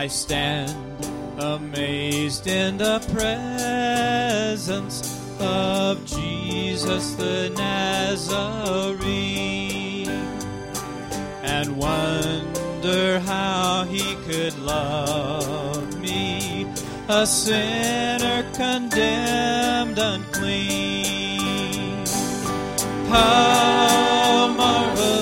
I stand amazed in the presence of Jesus the Nazarene and wonder how he could love me, a sinner condemned unclean. How marvelous!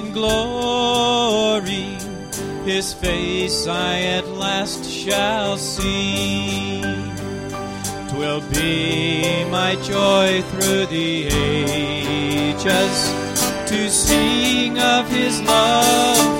and glory, his face I at last shall see. Twill be my joy through the ages to sing of his love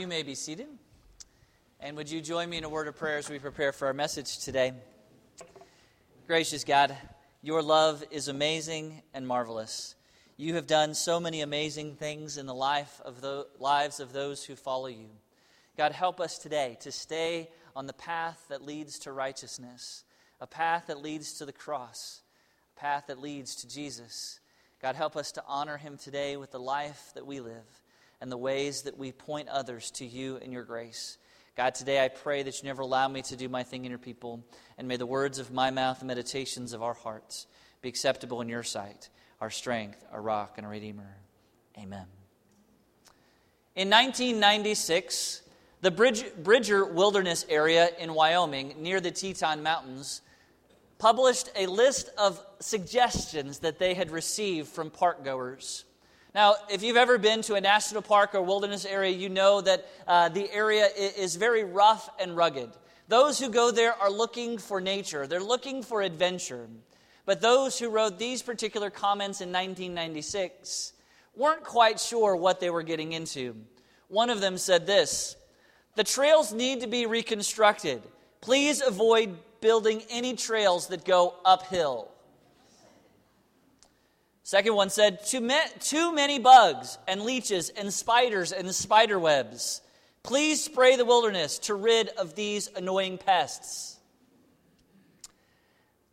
You may be seated. And would you join me in a word of prayer as we prepare for our message today? Gracious God, your love is amazing and marvelous. You have done so many amazing things in the life of the lives of those who follow you. God, help us today to stay on the path that leads to righteousness, a path that leads to the cross, a path that leads to Jesus. God, help us to honor him today with the life that we live and the ways that we point others to you and your grace. God, today I pray that you never allow me to do my thing in your people, and may the words of my mouth and meditations of our hearts be acceptable in your sight, our strength, our rock, and our redeemer. Amen. In 1996, the Bridger Wilderness area in Wyoming, near the Teton Mountains, published a list of suggestions that they had received from park goers. Now, if you've ever been to a national park or wilderness area, you know that uh, the area is very rough and rugged. Those who go there are looking for nature, they're looking for adventure. But those who wrote these particular comments in 1996 weren't quite sure what they were getting into. One of them said this The trails need to be reconstructed. Please avoid building any trails that go uphill. Second one said, too, ma- too many bugs and leeches and spiders and spider webs. Please spray the wilderness to rid of these annoying pests.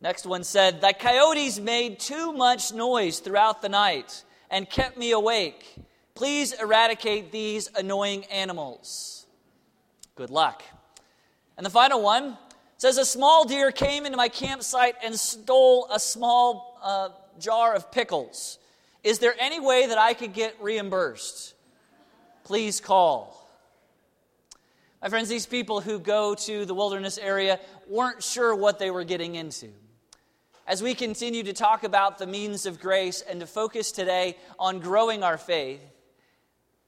Next one said, The coyotes made too much noise throughout the night and kept me awake. Please eradicate these annoying animals. Good luck. And the final one says, A small deer came into my campsite and stole a small uh, jar of pickles. Is there any way that I could get reimbursed? Please call. My friends, these people who go to the wilderness area weren't sure what they were getting into. As we continue to talk about the means of grace and to focus today on growing our faith,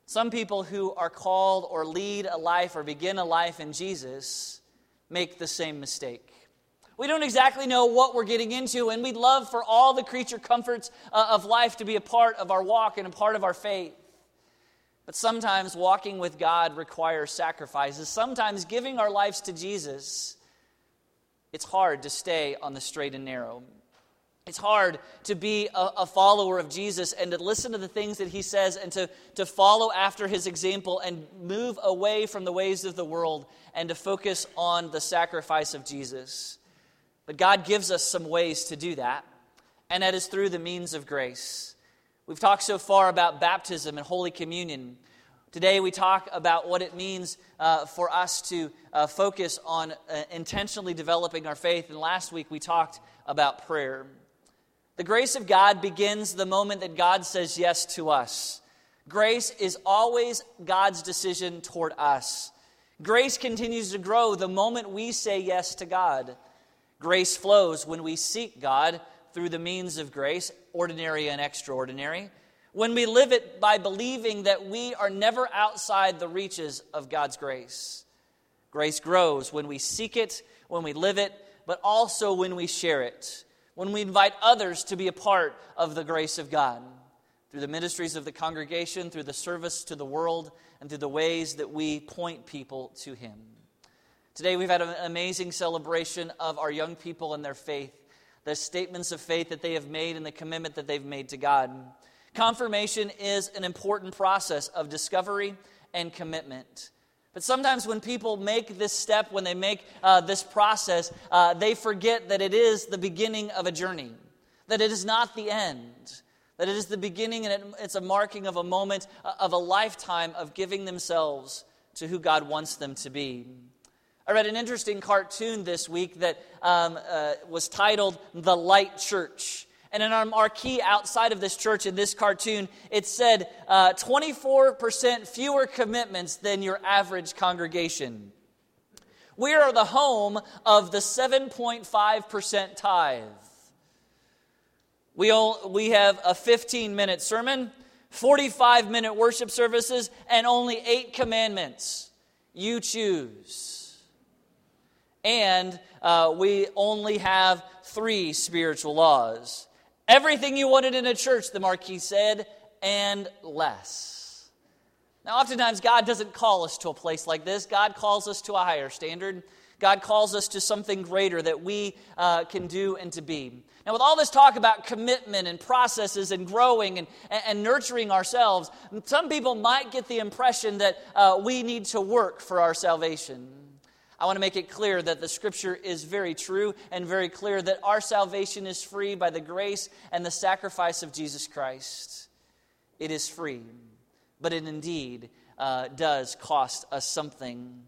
some people who are called or lead a life or begin a life in Jesus make the same mistake. We don't exactly know what we're getting into, and we'd love for all the creature comforts uh, of life to be a part of our walk and a part of our faith. But sometimes walking with God requires sacrifices. Sometimes giving our lives to Jesus, it's hard to stay on the straight and narrow. It's hard to be a, a, follower of Jesus and to listen to the things that he says and to, to follow after his example and move away from the ways of the world and to focus on the sacrifice of Jesus. But God gives us some ways to do that, and that is through the means of grace. We've talked so far about baptism and Holy Communion. Today, we talk about what it means uh, for us to uh, focus on uh, intentionally developing our faith. And last week, we talked about prayer. The grace of God begins the moment that God says yes to us. Grace is always God's decision toward us. Grace continues to grow the moment we say yes to God. Grace flows when we seek God through the means of grace, ordinary and extraordinary. When we live it by believing that we are never outside the reaches of God's grace. Grace grows when we seek it, when we live it, but also when we share it, when we invite others to be a part of the grace of God through the ministries of the congregation, through the service to the world, and through the ways that we point people to Him. Today, we've had an amazing celebration of our young people and their faith, the statements of faith that they have made and the commitment that they've made to God. Confirmation is an important process of discovery and commitment. But sometimes when people make this step, when they make uh, this process, uh, they forget that it is the beginning of a journey, that it is not the end, that it is the beginning and it, it's a marking of a moment, uh, of a lifetime of giving themselves to who God wants them to be. I read an interesting cartoon this week that um, uh, was titled The Light Church. And in our marquee outside of this church in this cartoon, it said uh, 24% fewer commitments than your average congregation. We are the home of the 7.5% tithe. We, all, we have a 15 minute sermon, 45 minute worship services, and only eight commandments. You choose and uh, we only have three spiritual laws. Everything you wanted in a church, the marquee said, and less. Now, oftentimes, God doesn't call us to a place like this. God calls us to a higher standard. God calls us to something greater that we uh, can do and to be. Now, with all this talk about commitment and processes and growing and, and nurturing ourselves, some people might get the impression that uh, we need to work for our salvation. I want to make it clear that the scripture is very true and very clear that our salvation is free by the grace and the sacrifice of Jesus Christ. It is free, but it indeed uh, does cost us something.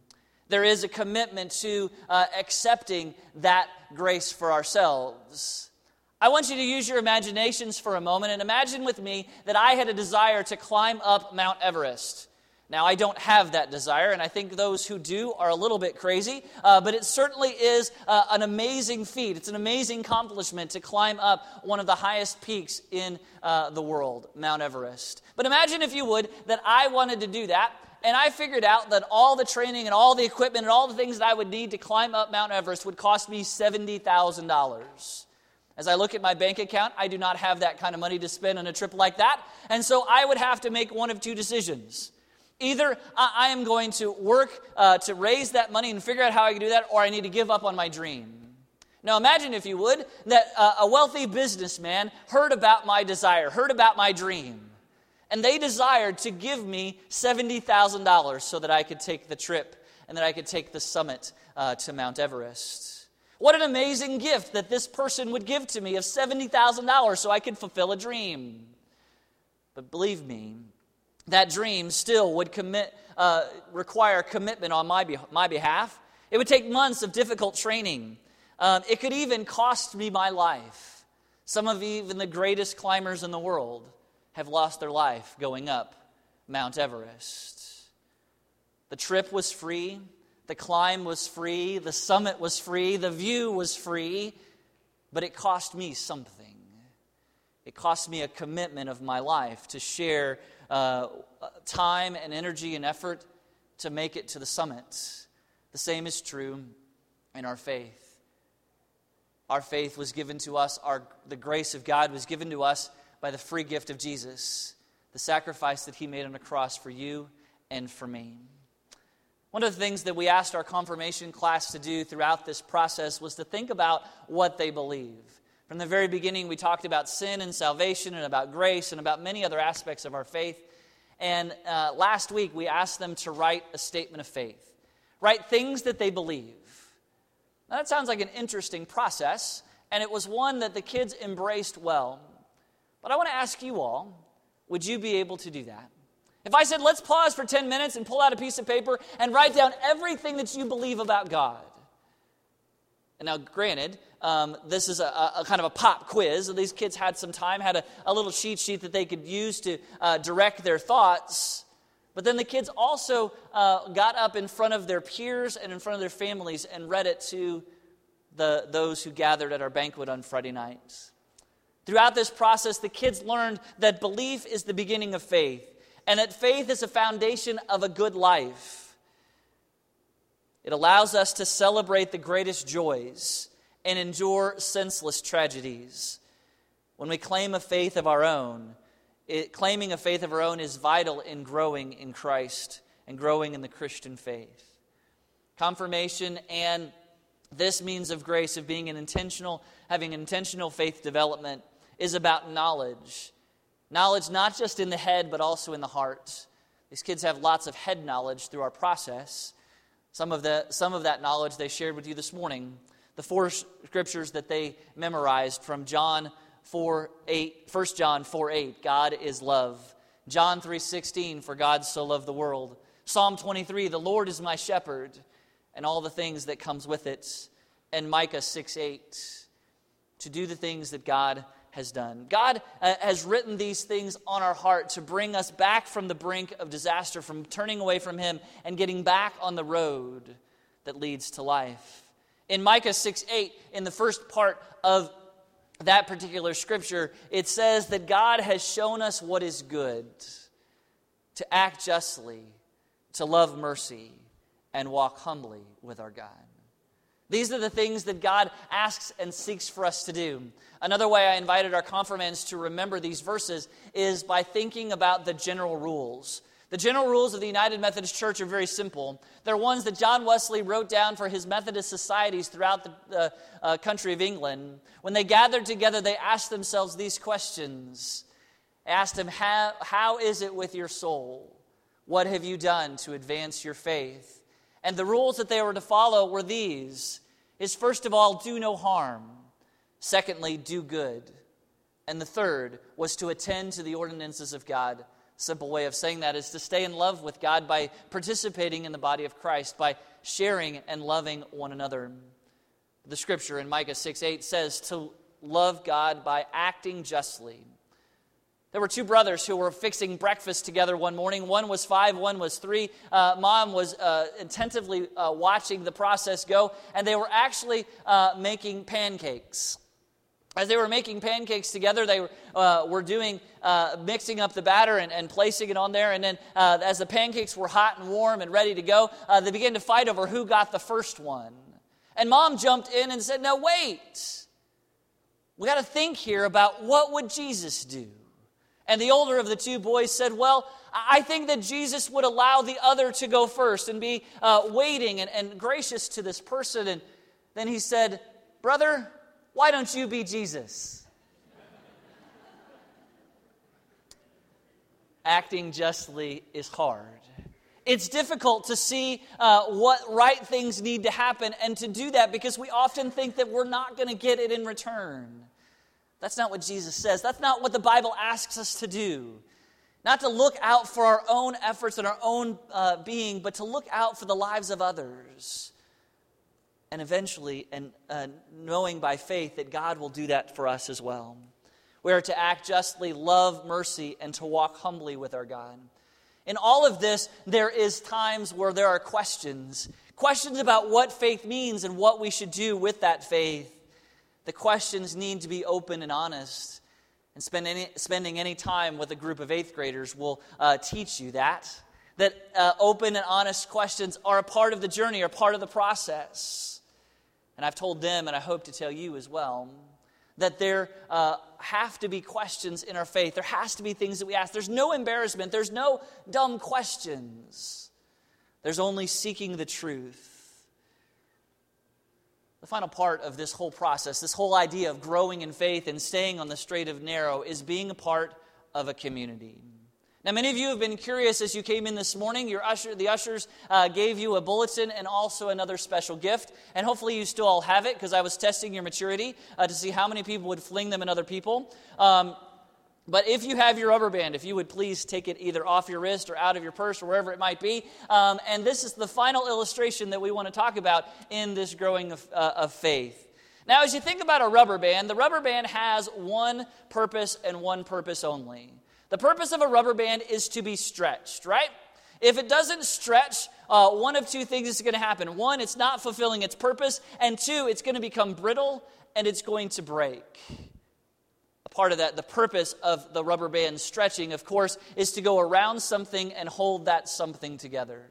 There is a commitment to uh, accepting that grace for ourselves. I want you to use your imaginations for a moment and imagine with me that I had a desire to climb up Mount Everest. Now, I don't have that desire, and I think those who do are a little bit crazy, uh, but it certainly is uh, an amazing feat. It's an amazing accomplishment to climb up one of the highest peaks in uh, the world, Mount Everest. But imagine, if you would, that I wanted to do that, and I figured out that all the training and all the equipment and all the things that I would need to climb up Mount Everest would cost me $70,000. As I look at my bank account, I do not have that kind of money to spend on a trip like that, and so I would have to make one of two decisions. Either I am going to work uh, to raise that money and figure out how I can do that, or I need to give up on my dream. Now, imagine, if you would, that uh, a wealthy businessman heard about my desire, heard about my dream, and they desired to give me $70,000 so that I could take the trip and that I could take the summit uh, to Mount Everest. What an amazing gift that this person would give to me of $70,000 so I could fulfill a dream. But believe me, that dream still would commit, uh, require commitment on my, be- my behalf. It would take months of difficult training. Um, it could even cost me my life. Some of even the greatest climbers in the world have lost their life going up Mount Everest. The trip was free, the climb was free, the summit was free, the view was free, but it cost me something. It cost me a commitment of my life to share uh, time and energy and effort to make it to the summit. The same is true in our faith. Our faith was given to us, our, the grace of God was given to us by the free gift of Jesus, the sacrifice that He made on the cross for you and for me. One of the things that we asked our confirmation class to do throughout this process was to think about what they believe. From the very beginning, we talked about sin and salvation and about grace and about many other aspects of our faith. And uh, last week, we asked them to write a statement of faith, write things that they believe. Now, that sounds like an interesting process, and it was one that the kids embraced well. But I want to ask you all would you be able to do that? If I said, let's pause for 10 minutes and pull out a piece of paper and write down everything that you believe about God. And now, granted, um, this is a, a, kind of a pop quiz. These kids had some time, had a, a little cheat sheet that they could use to uh, direct their thoughts. But then the kids also uh, got up in front of their peers and in front of their families and read it to the, those who gathered at our banquet on Friday nights. Throughout this process, the kids learned that belief is the beginning of faith, and that faith is a foundation of a good life. It allows us to celebrate the greatest joys and endure senseless tragedies. When we claim a faith of our own, it, claiming a faith of our own is vital in growing in Christ and growing in the Christian faith. Confirmation and this means of grace of being an intentional, having intentional faith development is about knowledge. Knowledge not just in the head, but also in the heart. These kids have lots of head knowledge through our process. Some of, the, some of that knowledge they shared with you this morning the four scriptures that they memorized from John 4 8, 1 John 4 8, God is love. John 3 16, for God so loved the world. Psalm 23, the Lord is my shepherd, and all the things that comes with it. And Micah 6 8, to do the things that God has done. God uh, has written these things on our heart to bring us back from the brink of disaster, from turning away from Him and getting back on the road that leads to life. In Micah 6 8, in the first part of that particular scripture, it says that God has shown us what is good to act justly, to love mercy, and walk humbly with our God. These are the things that God asks and seeks for us to do. Another way I invited our confirmands to remember these verses is by thinking about the general rules The general rules of the United Methodist Church are very simple. They're ones that John Wesley wrote down for his Methodist societies throughout the uh, country of England. When they gathered together, they asked themselves these questions. They asked him, how, how is it with your soul? What have you done to advance your faith? And the rules that they were to follow were these is first of all, do no harm. Secondly, do good. And the third was to attend to the ordinances of God simple way of saying that is to stay in love with God by participating in the body of Christ, by sharing and loving one another. The scripture in Micah 6 8 says to love God by acting justly. There were two brothers who were fixing breakfast together one morning. One was five, one was three. Uh, Mom was uh, attentively uh, watching the process go, and they were actually uh, making pancakes. As they were making pancakes together, they uh, were doing, uh, mixing up the batter and, and, placing it on there. And then, as the pancakes were hot and warm and ready to go, they began to fight over who got the first one. And mom jumped in and said, No, wait. We got to think here about what would Jesus do? And the older of the two boys said, Well, I think that Jesus would allow the other to go first and be uh, waiting and, and gracious to this person. And then he said, Brother, why don't you be Jesus? Acting justly is hard. It's difficult to see uh, what right things need to happen and to do that because we often think that we're not going to get it in return. That's not what Jesus says. That's not what the Bible asks us to do. Not to look out for our own efforts and our own uh, being, but to look out for the lives of others and eventually and uh, knowing by faith that God will do that for us as well. We are to act justly, love mercy, and to walk humbly with our God. In all of this, there is times where there are questions. Questions about what faith means and what we should do with that faith. The questions need to be open and honest. And spend any, spending any time with a group of eighth graders will uh, teach you that. That uh, open and honest questions are a part of the journey, are part of the process. And I've told them, and I hope to tell you as well, that there uh, have to be questions in our faith. There has to be things that we ask. There's no embarrassment, there's no dumb questions. There's only seeking the truth. The final part of this whole process, this whole idea of growing in faith and staying on the straight of narrow, is being a part of a community. Now, many of you have been curious as you came in this morning. Your usher, the ushers uh, gave you a bulletin and also another special gift. And hopefully, you still all have it because I was testing your maturity uh, to see how many people would fling them at other people. Um, but if you have your rubber band, if you would please take it either off your wrist or out of your purse or wherever it might be. Um, and this is the final illustration that we want to talk about in this growing of, uh, of faith. Now, as you think about a rubber band, the rubber band has one purpose and one purpose only. The purpose of a rubber band is to be stretched, right? If it doesn't stretch, uh, one of two things is going to happen. One, it's not fulfilling its purpose, and two, it's going to become brittle and it's going to break. Part of that, the purpose of the rubber band stretching, of course, is to go around something and hold that something together.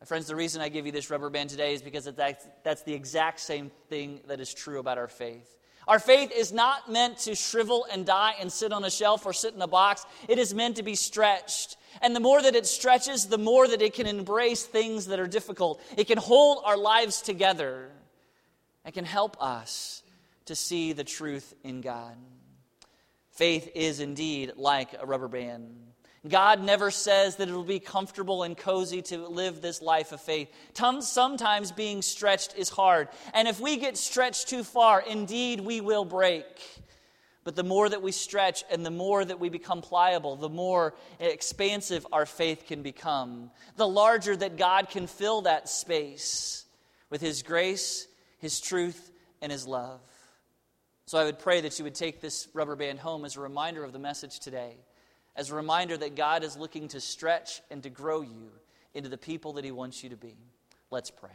My friends, the reason I give you this rubber band today is because that's the exact same thing that is true about our faith. Our faith is not meant to shrivel and die and sit on a shelf or sit in a box. It is meant to be stretched. And the more that it stretches, the more that it can embrace things that are difficult. It can hold our lives together. It can help us to see the truth in God. Faith is indeed like a rubber band. God never says that it will be comfortable and cozy to live this life of faith. Sometimes being stretched is hard. And if we get stretched too far, indeed we will break. But the more that we stretch and the more that we become pliable, the more expansive our faith can become. The larger that God can fill that space with His grace, His truth, and His love. So I would pray that you would take this rubber band home as a reminder of the message today as a reminder that God is looking to stretch and to grow you into the people that He wants you to be. Let's pray.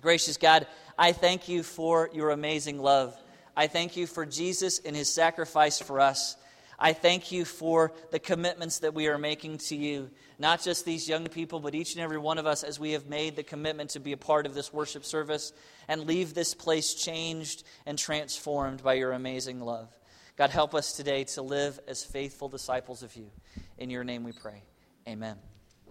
Gracious God, I thank you for your amazing love. I thank you for Jesus and His sacrifice for us. I thank you for the commitments that we are making to you, not just these young people, but each and every one of us as we have made the commitment to be a part of this worship service and leave this place changed and transformed by your amazing love. God, help us today to live as faithful disciples of you. In your name we pray. Amen.